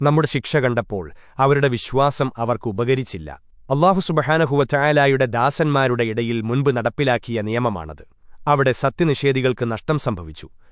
നമ്മുടെ ശിക്ഷ കണ്ടപ്പോൾ അവരുടെ വിശ്വാസം അവർക്ക് ഉപകരിച്ചില്ല. അള്ളാഹു സുബഹാനഹുവറ്റായാലായുടെ ദാസന്മാരുടെ ഇടയിൽ മുൻപ് നടപ്പിലാക്കിയ നിയമമാണത്. അവിടെ സത്യനിഷേധികൾക്ക് നഷ്ടം സംഭവിച്ചു.